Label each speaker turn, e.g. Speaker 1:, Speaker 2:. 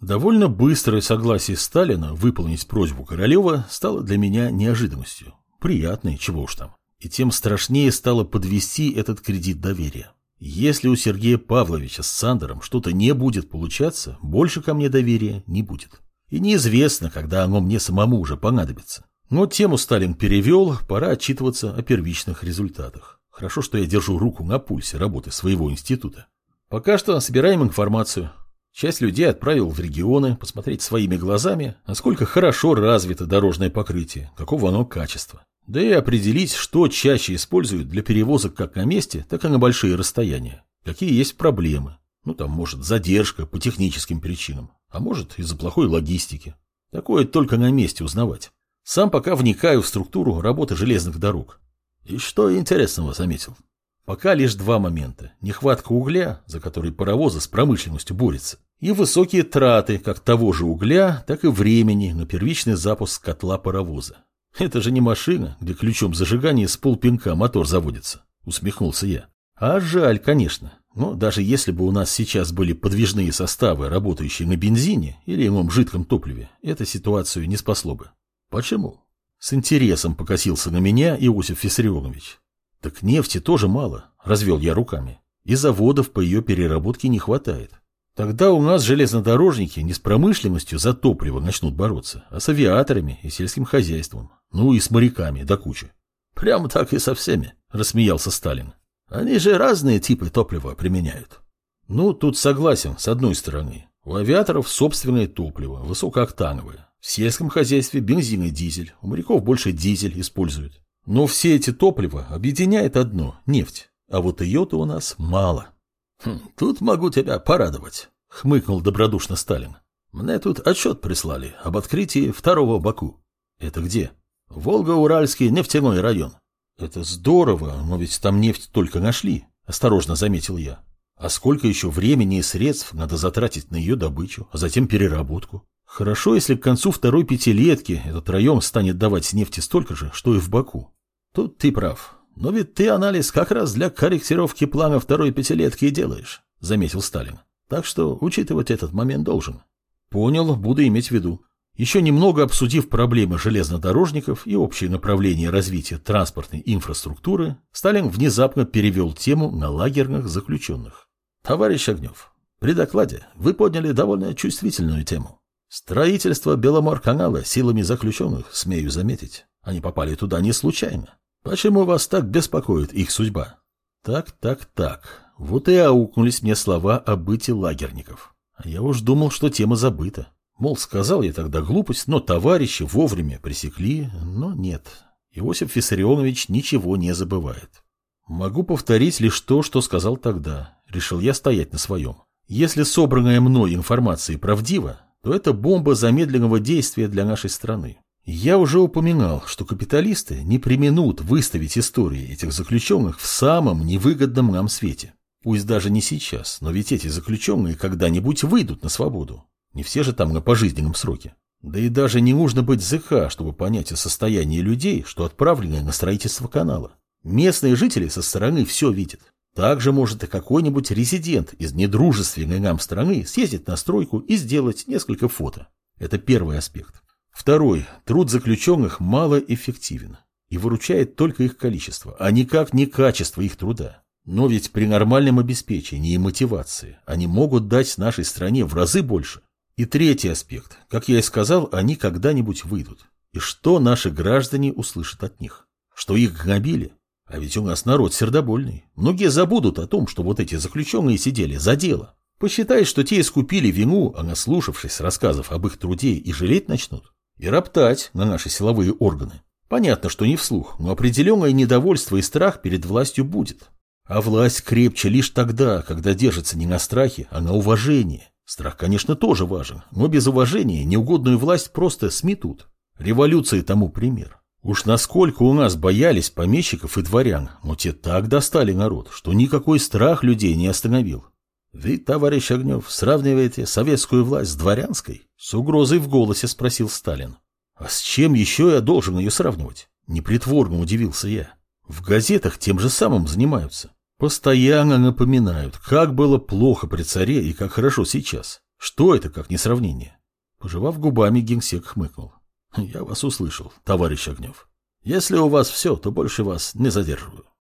Speaker 1: Довольно быстрое согласие Сталина выполнить просьбу Королева стало для меня неожиданностью. Приятной, чего уж там. И тем страшнее стало подвести этот кредит доверия. Если у Сергея Павловича с Сандером что-то не будет получаться, больше ко мне доверия не будет. И неизвестно, когда оно мне самому уже понадобится. Но тему Сталин перевел, пора отчитываться о первичных результатах. Хорошо, что я держу руку на пульсе работы своего института. Пока что собираем информацию. Часть людей отправил в регионы посмотреть своими глазами, насколько хорошо развито дорожное покрытие, какого оно качества. Да и определить, что чаще используют для перевозок как на месте, так и на большие расстояния. Какие есть проблемы. Ну, там, может, задержка по техническим причинам, а может, из-за плохой логистики. Такое только на месте узнавать. Сам пока вникаю в структуру работы железных дорог. И что интересного заметил? Пока лишь два момента. Нехватка угля, за который паровозы с промышленностью борются, и высокие траты как того же угля, так и времени на первичный запуск котла паровоза. Это же не машина, где ключом зажигания с полпинка мотор заводится, усмехнулся я. А жаль, конечно. Но даже если бы у нас сейчас были подвижные составы, работающие на бензине или ином жидком топливе, это ситуацию не спасло бы. Почему? С интересом покосился на меня Иосиф Виссарионович. Так нефти тоже мало, развел я руками. И заводов по ее переработке не хватает. Тогда у нас железнодорожники не с промышленностью за топливо начнут бороться, а с авиаторами и сельским хозяйством. Ну и с моряками до кучи. Прямо так и со всеми, рассмеялся Сталин. Они же разные типы топлива применяют. Ну, тут согласен, с одной стороны. У авиаторов собственное топливо, высокооктановое. В сельском хозяйстве бензин и дизель, у моряков больше дизель используют. Но все эти топлива объединяет одно – нефть. А вот ее-то у нас мало. Хм, «Тут могу тебя порадовать», — хмыкнул добродушно Сталин. «Мне тут отчет прислали об открытии второго Баку». «Это где?» «Волго-Уральский нефтяной район». «Это здорово, но ведь там нефть только нашли», — осторожно заметил я. «А сколько еще времени и средств надо затратить на ее добычу, а затем переработку? Хорошо, если к концу второй пятилетки этот район станет давать нефти столько же, что и в Баку». «Тут ты прав. Но ведь ты анализ как раз для корректировки плана второй пятилетки и делаешь, заметил Сталин. Так что учитывать этот момент должен. Понял, буду иметь в виду. Еще немного обсудив проблемы железнодорожников и общее направление развития транспортной инфраструктуры, Сталин внезапно перевел тему на лагерных заключенных. Товарищ Огнев, при докладе вы подняли довольно чувствительную тему. Строительство Беломор-канала силами заключенных, смею заметить. Они попали туда не случайно. Почему вас так беспокоит их судьба? Так, так, так. Вот и аукнулись мне слова о быте лагерников. А я уж думал, что тема забыта. Мол, сказал я тогда глупость, но товарищи вовремя пресекли, но нет. Иосиф Виссарионович ничего не забывает. Могу повторить лишь то, что сказал тогда. Решил я стоять на своем. Если собранная мной информация правдива, то это бомба замедленного действия для нашей страны. Я уже упоминал, что капиталисты не применут выставить истории этих заключенных в самом невыгодном нам свете. Пусть даже не сейчас, но ведь эти заключенные когда-нибудь выйдут на свободу. Не все же там на пожизненном сроке. Да и даже не нужно быть ЗК, чтобы понять о состоянии людей, что отправлены на строительство канала. Местные жители со стороны все видят. Также может и какой-нибудь резидент из недружественной нам страны съездить на стройку и сделать несколько фото. Это первый аспект. Второй. Труд заключенных малоэффективен и выручает только их количество, а никак не качество их труда. Но ведь при нормальном обеспечении и мотивации они могут дать нашей стране в разы больше. И третий аспект. Как я и сказал, они когда-нибудь выйдут. И что наши граждане услышат от них? Что их гнобили? А ведь у нас народ сердобольный. Многие забудут о том, что вот эти заключенные сидели за дело. Посчитай, что те искупили вину, а наслушавшись рассказов об их труде и жалеть начнут и роптать на наши силовые органы. Понятно, что не вслух, но определенное недовольство и страх перед властью будет. А власть крепче лишь тогда, когда держится не на страхе, а на уважении. Страх, конечно, тоже важен, но без уважения неугодную власть просто сметут. Революция тому пример. Уж насколько у нас боялись помещиков и дворян, но те так достали народ, что никакой страх людей не остановил. Вы, товарищ Огнев, сравниваете советскую власть с дворянской? С угрозой в голосе спросил Сталин. А с чем еще я должен ее сравнивать? Непритворно удивился я. В газетах тем же самым занимаются. Постоянно напоминают, как было плохо при царе и как хорошо сейчас. Что это как несравнение? Пожевав губами, генсек хмыкнул. Я вас услышал, товарищ Огнев. Если у вас все, то больше вас не задерживаю.